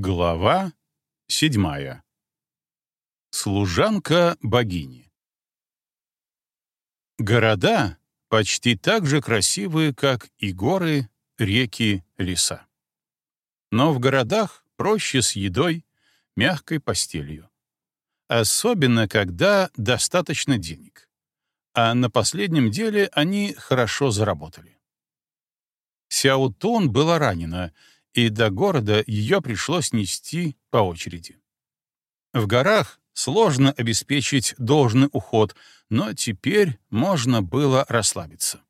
Глава седьмая. Служанка богини. Города почти так же красивые, как и горы, реки, леса. Но в городах проще с едой, мягкой постелью. Особенно, когда достаточно денег. А на последнем деле они хорошо заработали. Сяутун была ранена — и до города ее пришлось нести по очереди. В горах сложно обеспечить должный уход, но теперь можно было расслабиться.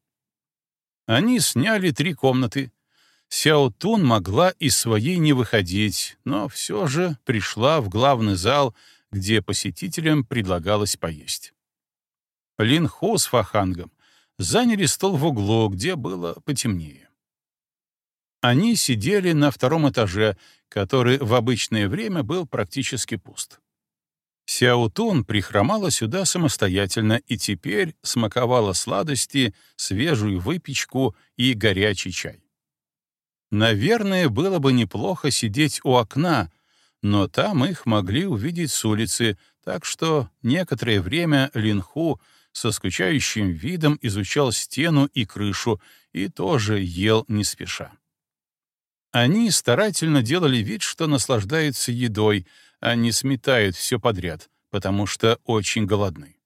Они сняли три комнаты. Сяо Тун могла из своей не выходить, но все же пришла в главный зал, где посетителям предлагалось поесть. Лин Ху с Фахангом заняли стол в углу, где было потемнее. Они сидели на втором этаже, который в обычное время был практически пуст. Сяутун прихромала сюда самостоятельно и теперь смаковала сладости, свежую выпечку и горячий чай. Наверное, было бы неплохо сидеть у окна, но там их могли увидеть с улицы, так что некоторое время Линху со скучающим видом изучал стену и крышу и тоже ел не спеша. Они старательно делали вид, что наслаждаются едой, а не сметают все подряд, потому что очень голодны.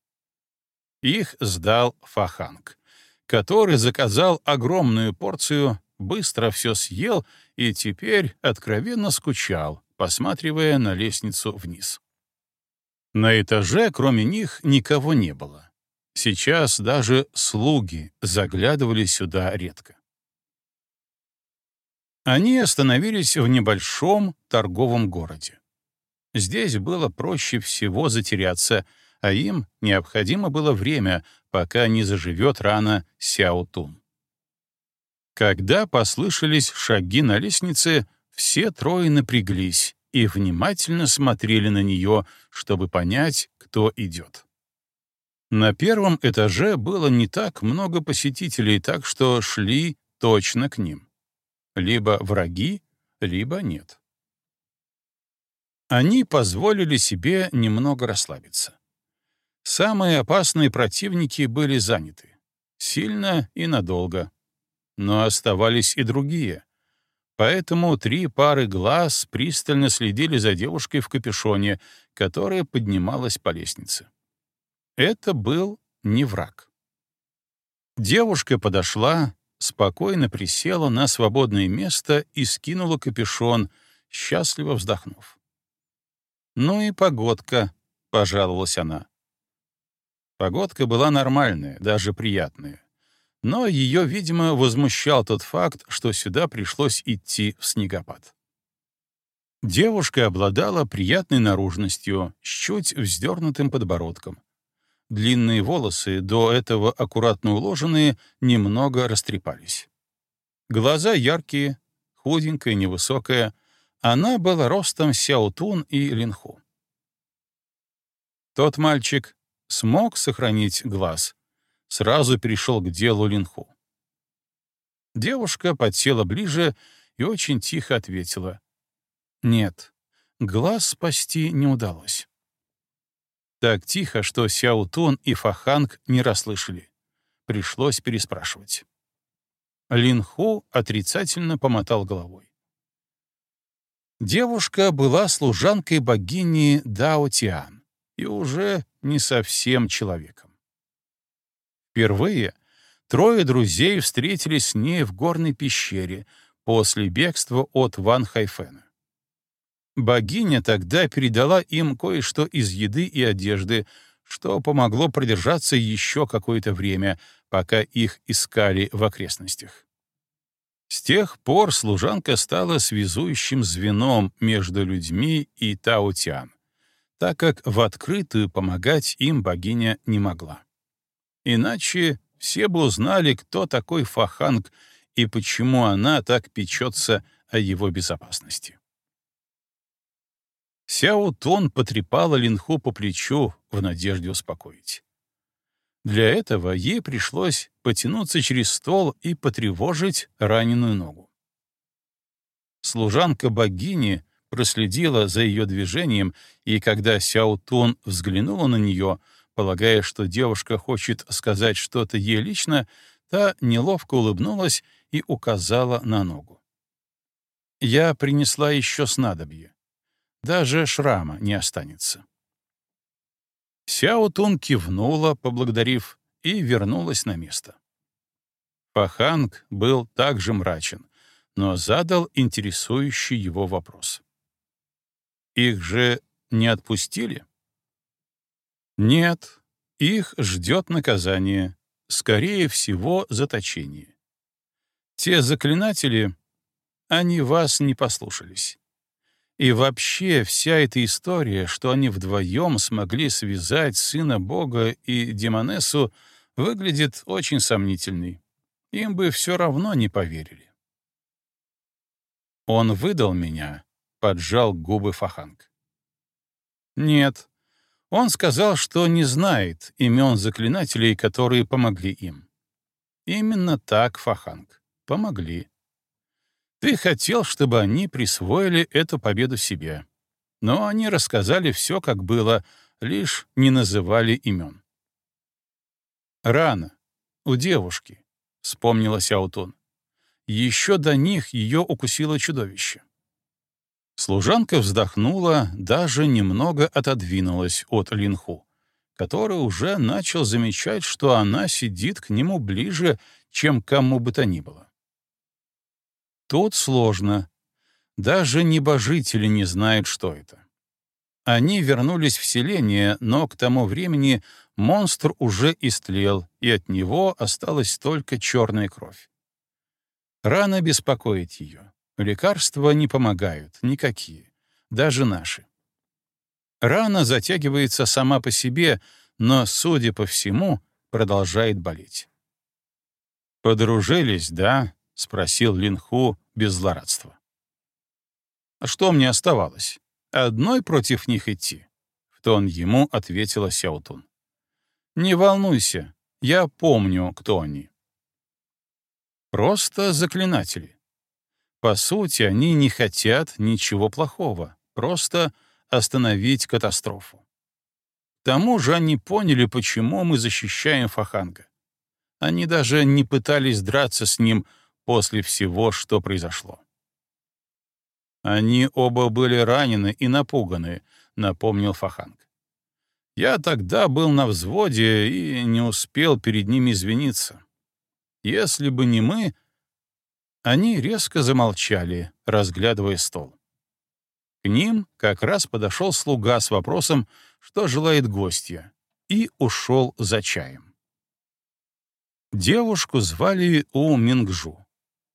Их сдал Фаханг, который заказал огромную порцию, быстро все съел и теперь откровенно скучал, посматривая на лестницу вниз. На этаже, кроме них, никого не было. Сейчас даже слуги заглядывали сюда редко. Они остановились в небольшом торговом городе. Здесь было проще всего затеряться, а им необходимо было время, пока не заживет рана Сяотун. Когда послышались шаги на лестнице, все трое напряглись и внимательно смотрели на нее, чтобы понять, кто идет. На первом этаже было не так много посетителей, так что шли точно к ним. Либо враги, либо нет. Они позволили себе немного расслабиться. Самые опасные противники были заняты. Сильно и надолго. Но оставались и другие. Поэтому три пары глаз пристально следили за девушкой в капюшоне, которая поднималась по лестнице. Это был не враг. Девушка подошла, спокойно присела на свободное место и скинула капюшон, счастливо вздохнув. «Ну и погодка», — пожаловалась она. Погодка была нормальная, даже приятная. Но ее, видимо, возмущал тот факт, что сюда пришлось идти в снегопад. Девушка обладала приятной наружностью, с чуть вздернутым подбородком. Длинные волосы, до этого аккуратно уложенные, немного растрепались. Глаза яркие, худенькая, невысокая. Она была ростом Сяотун и Линху. Тот мальчик смог сохранить глаз. Сразу перешел к делу Линху. Девушка подсела ближе и очень тихо ответила. «Нет, глаз спасти не удалось». Так тихо, что Сяутун и Фаханг не расслышали. Пришлось переспрашивать. Линху отрицательно помотал головой. Девушка была служанкой богини Дао Тиан и уже не совсем человеком. Впервые трое друзей встретились с ней в горной пещере после бегства от Ван Хайфена. Богиня тогда передала им кое-что из еды и одежды, что помогло продержаться еще какое-то время, пока их искали в окрестностях. С тех пор служанка стала связующим звеном между людьми и Таотян, так как в открытую помогать им богиня не могла. Иначе все бы узнали, кто такой Фаханг и почему она так печется о его безопасности. Сяо Тон потрепала Линху по плечу в надежде успокоить. Для этого ей пришлось потянуться через стол и потревожить раненую ногу. Служанка богини проследила за ее движением, и когда Сяо Тун взглянула на нее, полагая, что девушка хочет сказать что-то ей лично, та неловко улыбнулась и указала на ногу. «Я принесла еще снадобье. Даже шрама не останется». Сяо Тун кивнула, поблагодарив, и вернулась на место. Паханг был также мрачен, но задал интересующий его вопрос. «Их же не отпустили?» «Нет, их ждет наказание, скорее всего, заточение. Те заклинатели, они вас не послушались. И вообще вся эта история, что они вдвоем смогли связать сына Бога и Демонессу, выглядит очень сомнительной. Им бы все равно не поверили. Он выдал меня, поджал губы Фаханг. Нет, он сказал, что не знает имен заклинателей, которые помогли им. Именно так, Фаханг, помогли. Ты хотел, чтобы они присвоили эту победу себе. Но они рассказали все, как было, лишь не называли имен. Рано. У девушки, — вспомнила Сяутун. Еще до них ее укусило чудовище. Служанка вздохнула, даже немного отодвинулась от Линху, который уже начал замечать, что она сидит к нему ближе, чем кому бы то ни было. Тут сложно. Даже небожители не знают, что это. Они вернулись в селение, но к тому времени монстр уже истлел, и от него осталась только черная кровь. Рано беспокоить ее. Лекарства не помогают, никакие, даже наши. Рана затягивается сама по себе, но, судя по всему, продолжает болеть. «Подружились, да?» — спросил Линху без злорадства. «А что мне оставалось? Одной против них идти?» — в тон ему ответила Сяутун. «Не волнуйся, я помню, кто они». Просто заклинатели. По сути, они не хотят ничего плохого, просто остановить катастрофу. К тому же они поняли, почему мы защищаем Фаханга. Они даже не пытались драться с ним после всего, что произошло. Они оба были ранены и напуганы, напомнил Фаханг. Я тогда был на взводе и не успел перед ними извиниться. Если бы не мы... Они резко замолчали, разглядывая стол. К ним как раз подошел слуга с вопросом, что желает гостья, и ушел за чаем. Девушку звали У Мингжу.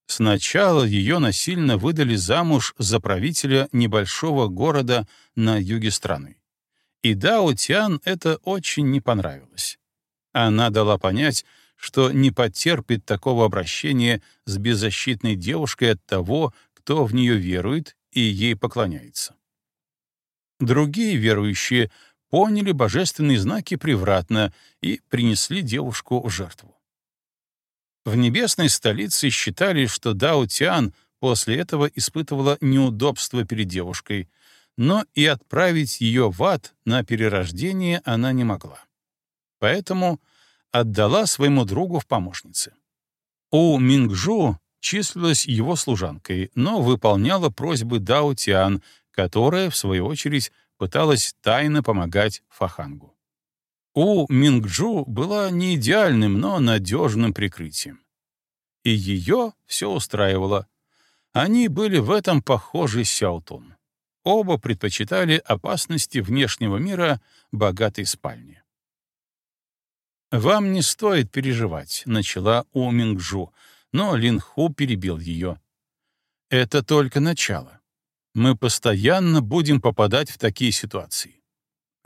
Сначала ее насильно выдали замуж за правителя небольшого города на юге страны. И Дао Тян это очень не понравилось. Она дала понять, что не потерпит такого обращения с беззащитной девушкой от того, кто в нее верует и ей поклоняется. Другие верующие поняли божественные знаки превратно и принесли девушку в жертву. В небесной столице считали, что Дао Тиан после этого испытывала неудобство перед девушкой, но и отправить ее в ад на перерождение она не могла. Поэтому отдала своему другу в помощнице. У Мингжу числилась его служанкой, но выполняла просьбы Дао Тиан, которая, в свою очередь, пыталась тайно помогать Фахангу. У Мингджу была не идеальным, но надежным прикрытием. И ее все устраивало. Они были в этом похожи с Сяутун. Оба предпочитали опасности внешнего мира богатой спальни. «Вам не стоит переживать», — начала У Мингжу, но Лин Ху перебил ее. «Это только начало. Мы постоянно будем попадать в такие ситуации.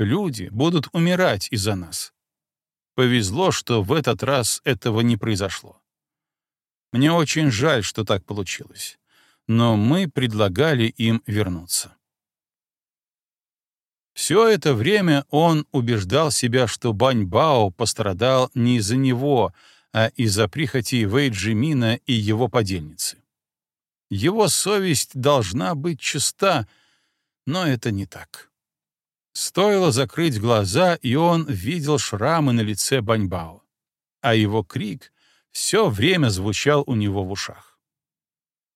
Люди будут умирать из-за нас. Повезло, что в этот раз этого не произошло. Мне очень жаль, что так получилось, но мы предлагали им вернуться. Все это время он убеждал себя, что Баньбао пострадал не из-за него, а из-за прихоти Вэйджимина и его подельницы. Его совесть должна быть чиста, но это не так. Стоило закрыть глаза, и он видел шрамы на лице Баньбао, а его крик все время звучал у него в ушах.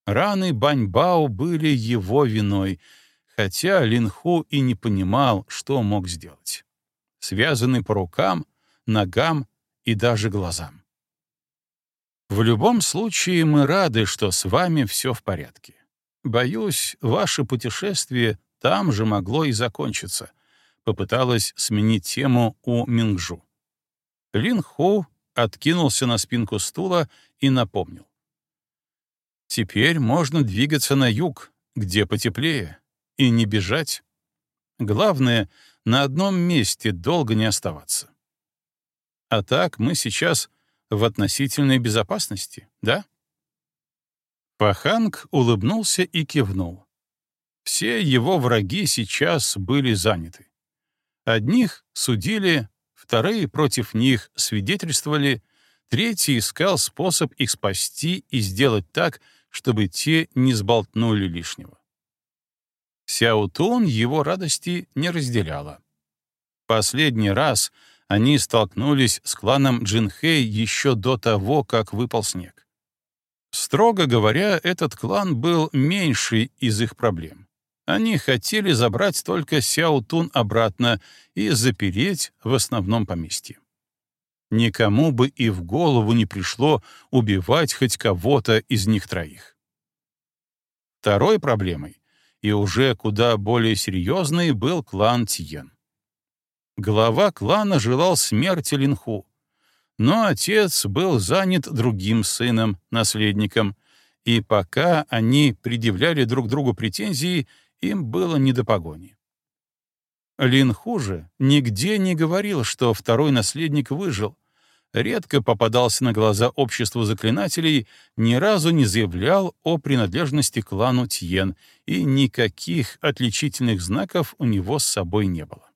Раны Баньбао были его виной, хотя Линху и не понимал, что мог сделать. Связанный по рукам, ногам и даже глазам. В любом случае мы рады, что с вами все в порядке. Боюсь, ваше путешествие там же могло и закончиться. Попыталась сменить тему у Мингжу. Лин Ху откинулся на спинку стула и напомнил. Теперь можно двигаться на юг, где потеплее, и не бежать. Главное, на одном месте долго не оставаться. А так мы сейчас в относительной безопасности, да? Паханг улыбнулся и кивнул. Все его враги сейчас были заняты. Одних судили, вторые против них свидетельствовали, третий искал способ их спасти и сделать так, чтобы те не сболтнули лишнего. Сяутун его радости не разделяла. Последний раз они столкнулись с кланом Джинхэй еще до того, как выпал снег. Строго говоря, этот клан был меньший из их проблем. Они хотели забрать только Сяутун обратно и запереть в основном поместье. Никому бы и в голову не пришло убивать хоть кого-то из них троих. Второй проблемой, и уже куда более серьезной, был клан Тиен. Глава клана желал смерти Линху, но отец был занят другим сыном, наследником, и пока они предъявляли друг другу претензии, им было не до погони. Линху же нигде не говорил, что второй наследник выжил, редко попадался на глаза обществу заклинателей, ни разу не заявлял о принадлежности клану Тьен, и никаких отличительных знаков у него с собой не было.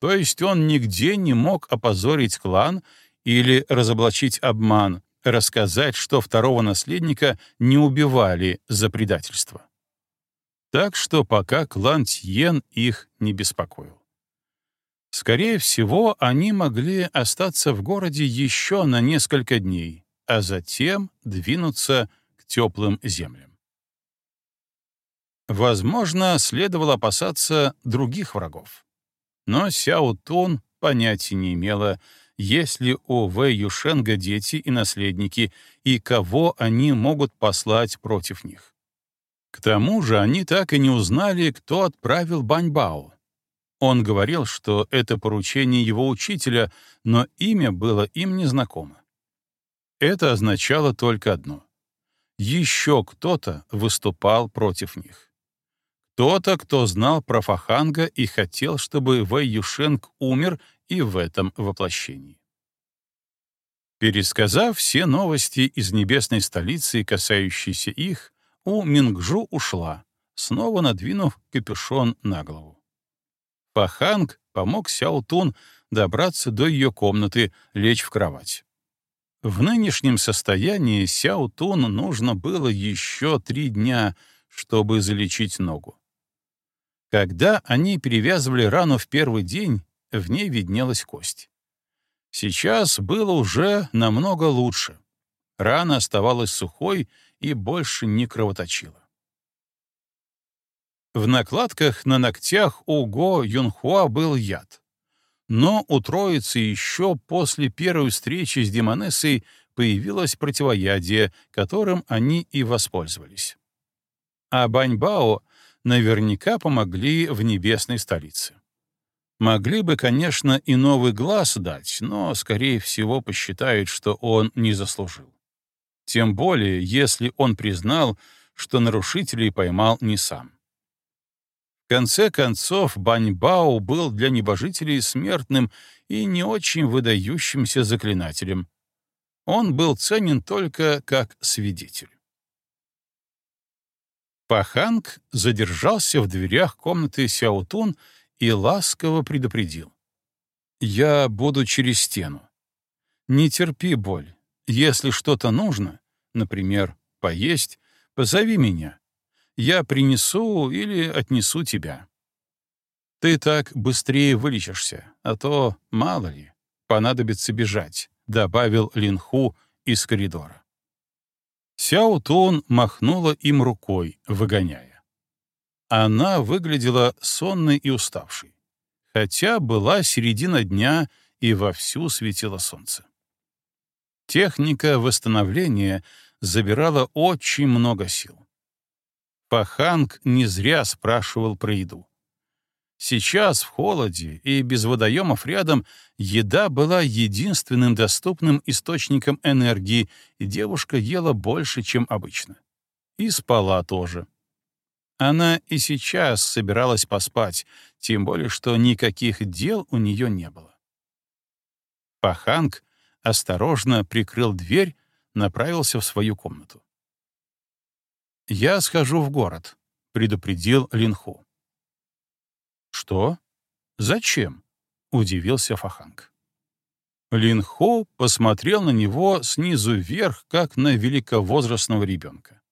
То есть он нигде не мог опозорить клан или разоблачить обман, рассказать, что второго наследника не убивали за предательство. Так что пока клан Тьен их не беспокоил. Скорее всего, они могли остаться в городе еще на несколько дней, а затем двинуться к теплым землям. Возможно, следовало опасаться других врагов. Но Сяо Тун понятия не имела, есть ли у Вэй Юшенга дети и наследники, и кого они могут послать против них. К тому же они так и не узнали, кто отправил Баньбао. Он говорил, что это поручение его учителя, но имя было им незнакомо. Это означало только одно. Еще кто-то выступал против них. Кто-то, кто знал про Фаханга и хотел, чтобы Вэй Юшенг умер и в этом воплощении. Пересказав все новости из небесной столицы, касающиеся их, у Мингжу ушла, снова надвинув капюшон на голову. Фаханг помог Сяо Тун добраться до ее комнаты, лечь в кровать. В нынешнем состоянии Сяо Тун нужно было еще три дня, чтобы залечить ногу. Когда они перевязывали рану в первый день, в ней виднелась кость. Сейчас было уже намного лучше. Рана оставалась сухой и больше не кровоточила. В накладках на ногтях у Го Юнхуа был яд. Но у троицы еще после первой встречи с Демонессой появилось противоядие, которым они и воспользовались. А Баньбао наверняка помогли в небесной столице. Могли бы, конечно, и новый глаз дать, но, скорее всего, посчитают, что он не заслужил. Тем более, если он признал, что нарушителей поймал не сам. В конце концов, Баньбао был для небожителей смертным и не очень выдающимся заклинателем. Он был ценен только как свидетель. Паханг задержался в дверях комнаты Сяутун и ласково предупредил. «Я буду через стену. Не терпи боль. Если что-то нужно, например, поесть, позови меня. Я принесу или отнесу тебя. Ты так быстрее вылечишься, а то, мало ли, понадобится бежать», — добавил Линху из коридора. Сяо Тун махнула им рукой, выгоняя. Она выглядела сонной и уставшей, хотя была середина дня и вовсю светило солнце. Техника восстановления забирала очень много сил. Паханг не зря спрашивал про еду. Сейчас, в холоде и без водоемов рядом, еда была единственным доступным источником энергии, и девушка ела больше, чем обычно. И спала тоже. Она и сейчас собиралась поспать, тем более что никаких дел у нее не было. Паханг осторожно прикрыл дверь, направился в свою комнату. «Я схожу в город», — предупредил Линху. «Что? Зачем?» — удивился Фаханг. Линхо посмотрел на него снизу вверх, как на великовозрастного ребенка.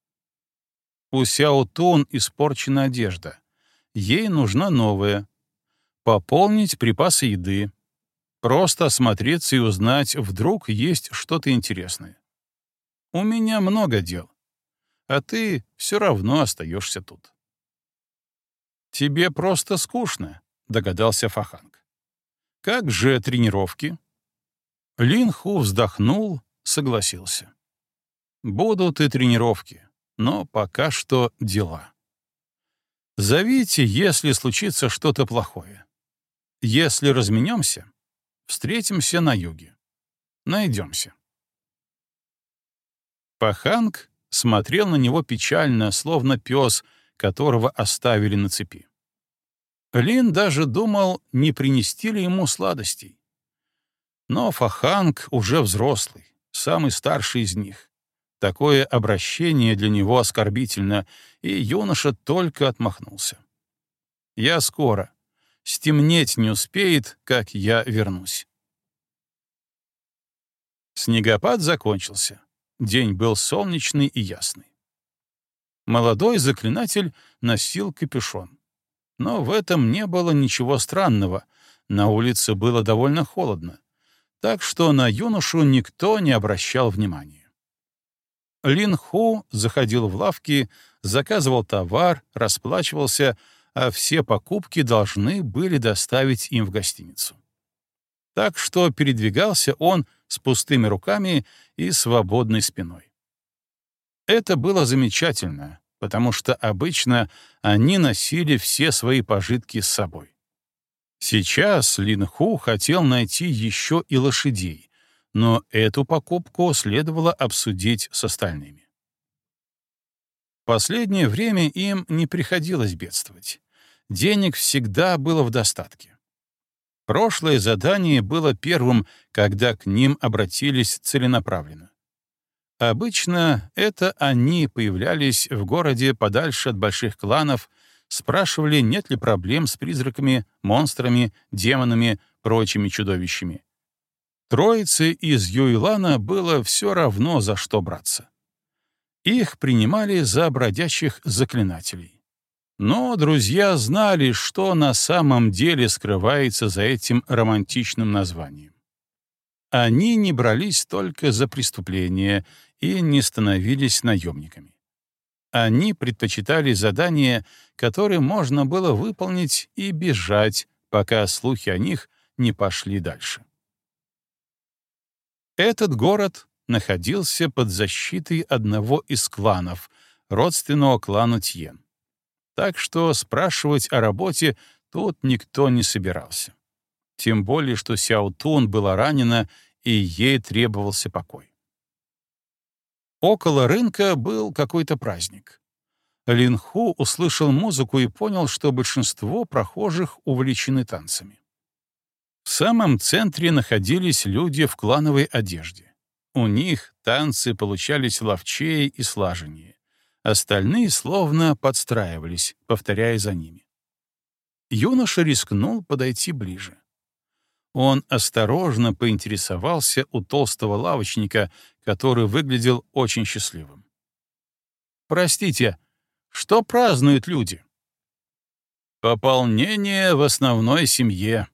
У Сяо Тун испорчена одежда. Ей нужна новая. Пополнить припасы еды. Просто осмотреться и узнать, вдруг есть что-то интересное. У меня много дел. А ты все равно остаешься тут. «Тебе просто скучно», — догадался Фаханг. «Как же тренировки?» Лин Ху вздохнул, согласился. «Будут и тренировки, но пока что дела. Зовите, если случится что-то плохое. Если разменемся, встретимся на юге. Найдемся». Паханг смотрел на него печально, словно пес — которого оставили на цепи. Лин даже думал, не принести ли ему сладостей. Но Фаханг уже взрослый, самый старший из них. Такое обращение для него оскорбительно, и юноша только отмахнулся. «Я скоро. Стемнеть не успеет, как я вернусь». Снегопад закончился. День был солнечный и ясный. Молодой заклинатель носил капюшон. Но в этом не было ничего странного. На улице было довольно холодно. Так что на юношу никто не обращал внимания. Лин Ху заходил в лавки, заказывал товар, расплачивался, а все покупки должны были доставить им в гостиницу. Так что передвигался он с пустыми руками и свободной спиной. Это было замечательно, потому что обычно они носили все свои пожитки с собой. Сейчас Лин Ху хотел найти еще и лошадей, но эту покупку следовало обсудить с остальными. Последнее время им не приходилось бедствовать. Денег всегда было в достатке. Прошлое задание было первым, когда к ним обратились целенаправленно. Обычно это они появлялись в городе подальше от больших кланов, спрашивали, нет ли проблем с призраками, монстрами, демонами, прочими чудовищами. Троице из Юйлана было все равно, за что браться. Их принимали за бродячих заклинателей. Но друзья знали, что на самом деле скрывается за этим романтичным названием. Они не брались только за преступления — и не становились наемниками. Они предпочитали задания, которые можно было выполнить и бежать, пока слухи о них не пошли дальше. Этот город находился под защитой одного из кланов, родственного клану Тьен. Так что спрашивать о работе тут никто не собирался. Тем более, что Сяо Тун была ранена, и ей требовался покой. Около рынка был какой-то праздник. Линху услышал музыку и понял, что большинство прохожих увлечены танцами. В самом центре находились люди в клановой одежде. У них танцы получались ловчее и слаженнее. Остальные словно подстраивались, повторяя за ними. Юноша рискнул подойти ближе. Он осторожно поинтересовался у толстого лавочника, который выглядел очень счастливым. «Простите, Что празднуют люди? Пополнение в основной семье.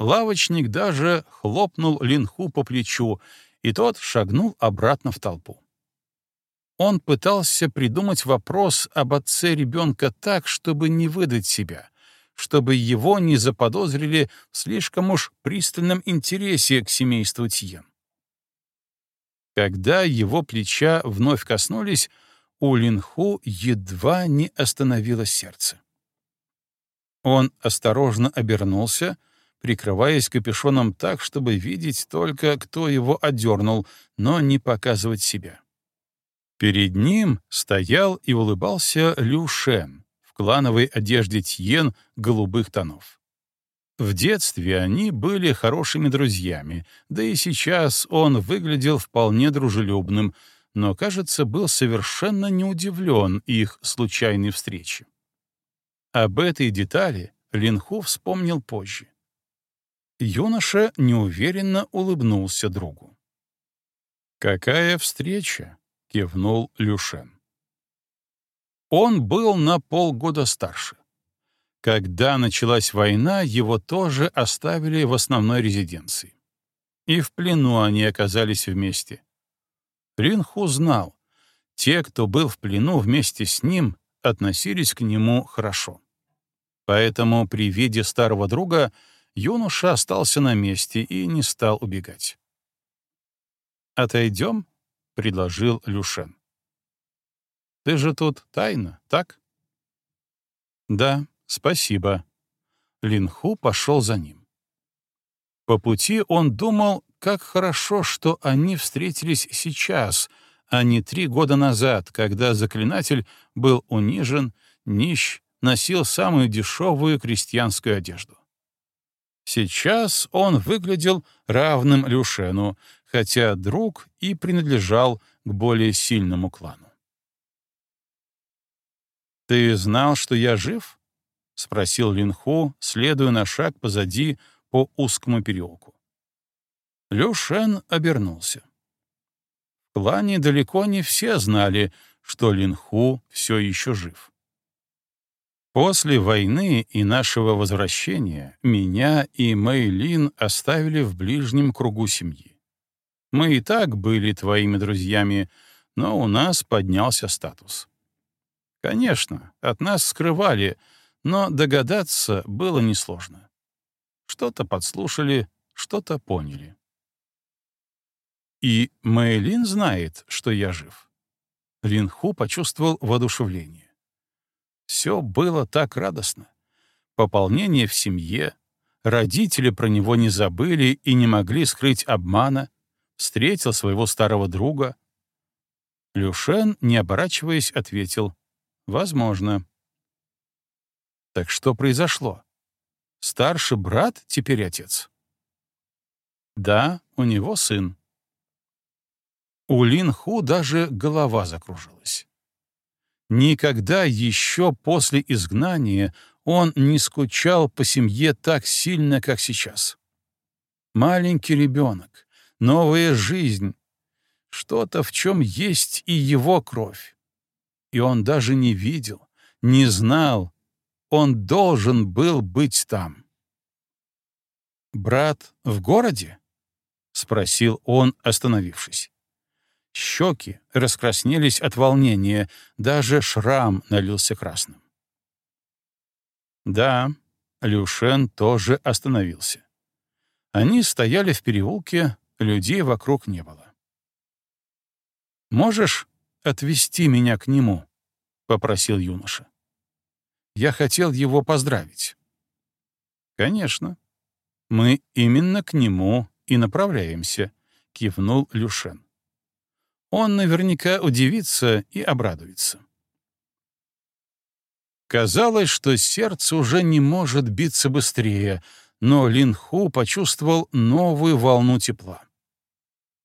Лавочник даже хлопнул Линху по плечу, и тот шагнул обратно в толпу. Он пытался придумать вопрос об отце ребенка так, чтобы не выдать себя, чтобы его не заподозрили в слишком уж пристальном интересе к семейству Тьен. Когда его плеча вновь коснулись, у Линху едва не остановилось сердце. Он осторожно обернулся, прикрываясь капюшоном так, чтобы видеть только, кто его одернул, но не показывать себя. Перед ним стоял и улыбался Лю Шен в клановой одежде Тьен голубых тонов. В детстве они были хорошими друзьями, да и сейчас он выглядел вполне дружелюбным, но, кажется, был совершенно не удивлен их случайной встрече. Об этой детали Линху вспомнил позже. Юноша неуверенно улыбнулся другу. «Какая встреча!» — кивнул Люшен. Он был на полгода старше. Когда началась война, его тоже оставили в основной резиденции. И в плену они оказались вместе. Ринху знал, те, кто был в плену вместе с ним, относились к нему хорошо. Поэтому при виде старого друга юноша остался на месте и не стал убегать. «Отойдем?» — предложил Люшен. «Ты же тут тайна, так?» «Да, спасибо». Линху пошел за ним. По пути он думал, как хорошо, что они встретились сейчас, а не три года назад, когда заклинатель был унижен, нищ, носил самую дешевую крестьянскую одежду. Сейчас он выглядел равным Люшену, хотя друг и принадлежал к более сильному клану. «Ты знал, что я жив?» — спросил Линху, следуя на шаг позади по узкому переулку. Люшен обернулся. В клане далеко не все знали, что Линху все еще жив. После войны и нашего возвращения меня и Мэйлин оставили в ближнем кругу семьи. Мы и так были твоими друзьями, но у нас поднялся статус. Конечно, от нас скрывали, но догадаться было несложно. Что-то подслушали, что-то поняли. И Мэйлин знает, что я жив. Линху почувствовал воодушевление. Все было так радостно. Пополнение в семье, родители про него не забыли и не могли скрыть обмана, встретил своего старого друга. Люшен, не оборачиваясь, ответил «Возможно». Так что произошло? Старший брат теперь отец? Да, у него сын. У Лин Ху даже голова закружилась. Никогда еще после изгнания он не скучал по семье так сильно, как сейчас. Маленький ребенок, новая жизнь, что-то, в чем есть и его кровь. И он даже не видел, не знал, он должен был быть там. «Брат в городе?» — спросил он, остановившись. Щеки раскраснелись от волнения, даже шрам налился красным. Да, Люшен тоже остановился. Они стояли в переулке, людей вокруг не было. «Можешь отвезти меня к нему?» — попросил юноша. «Я хотел его поздравить». «Конечно. Мы именно к нему и направляемся», — кивнул Люшен он наверняка удивится и обрадуется. Казалось, что сердце уже не может биться быстрее, но Линху почувствовал новую волну тепла.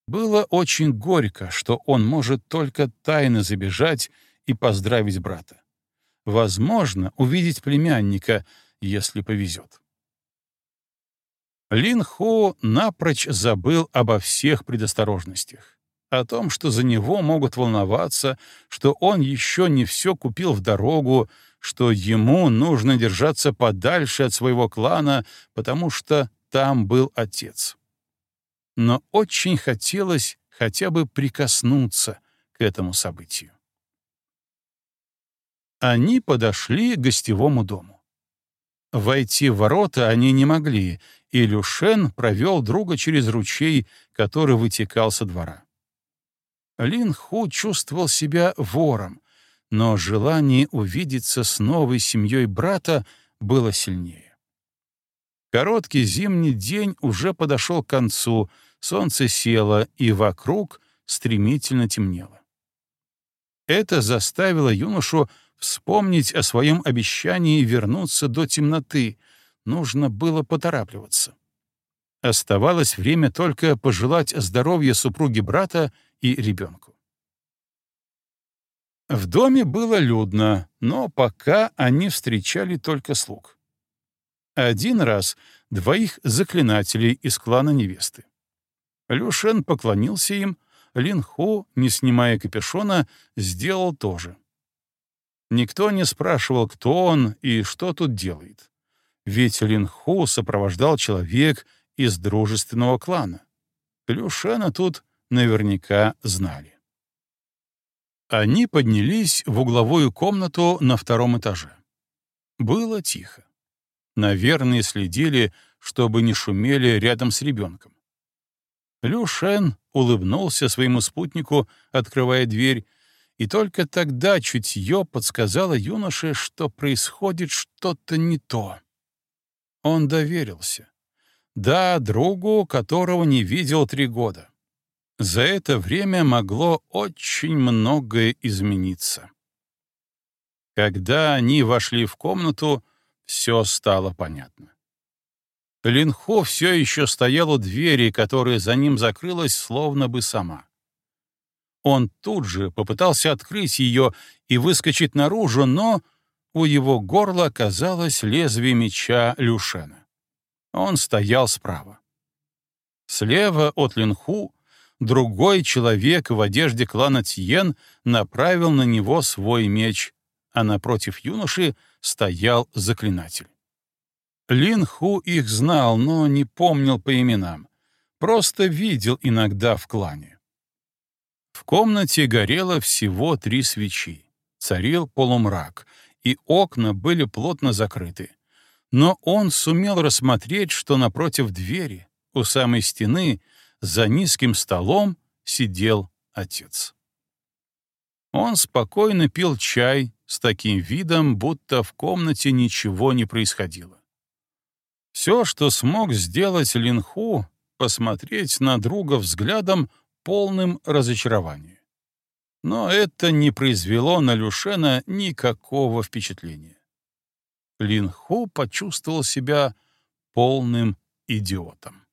Было очень горько, что он может только тайно забежать и поздравить брата. Возможно, увидеть племянника, если повезет. Лин Хо напрочь забыл обо всех предосторожностях о том, что за него могут волноваться, что он еще не все купил в дорогу, что ему нужно держаться подальше от своего клана, потому что там был отец. Но очень хотелось хотя бы прикоснуться к этому событию. Они подошли к гостевому дому. Войти в ворота они не могли, и Люшен провел друга через ручей, который вытекал со двора. Лин Ху чувствовал себя вором, но желание увидеться с новой семьей брата было сильнее. Короткий зимний день уже подошел к концу, солнце село, и вокруг стремительно темнело. Это заставило юношу вспомнить о своем обещании вернуться до темноты. Нужно было поторапливаться. Оставалось время только пожелать здоровья супруге брата и ребенку. В доме было людно, но пока они встречали только слуг. Один раз двоих заклинателей из клана невесты. Люшен поклонился им, Линху, не снимая капюшона, сделал то же. Никто не спрашивал, кто он и что тут делает. Ведь Линху сопровождал человек из дружественного клана. Люшена тут наверняка знали. Они поднялись в угловую комнату на втором этаже. Было тихо. Наверное, следили, чтобы не шумели рядом с ребенком. Лю Шен улыбнулся своему спутнику, открывая дверь, и только тогда чутье подсказало юноше, что происходит что-то не то. Он доверился. Да, другу, которого не видел три года. За это время могло очень многое измениться. Когда они вошли в комнату, все стало понятно. Линхо все еще стоял у двери, которая за ним закрылась словно бы сама. Он тут же попытался открыть ее и выскочить наружу, но у его горла оказалось лезвие меча Люшена. Он стоял справа. Слева от Линху другой человек в одежде клана Тьен направил на него свой меч, а напротив юноши стоял заклинатель. Лин Ху их знал, но не помнил по именам. Просто видел иногда в клане. В комнате горело всего три свечи. Царил полумрак, и окна были плотно закрыты. Но он сумел рассмотреть, что напротив двери, у самой стены, за низким столом сидел отец. Он спокойно пил чай с таким видом, будто в комнате ничего не происходило. Все, что смог сделать Линху, посмотреть на друга взглядом, полным разочарования. Но это не произвело на Люшена никакого впечатления. Линху почувствовал себя полным идиотом.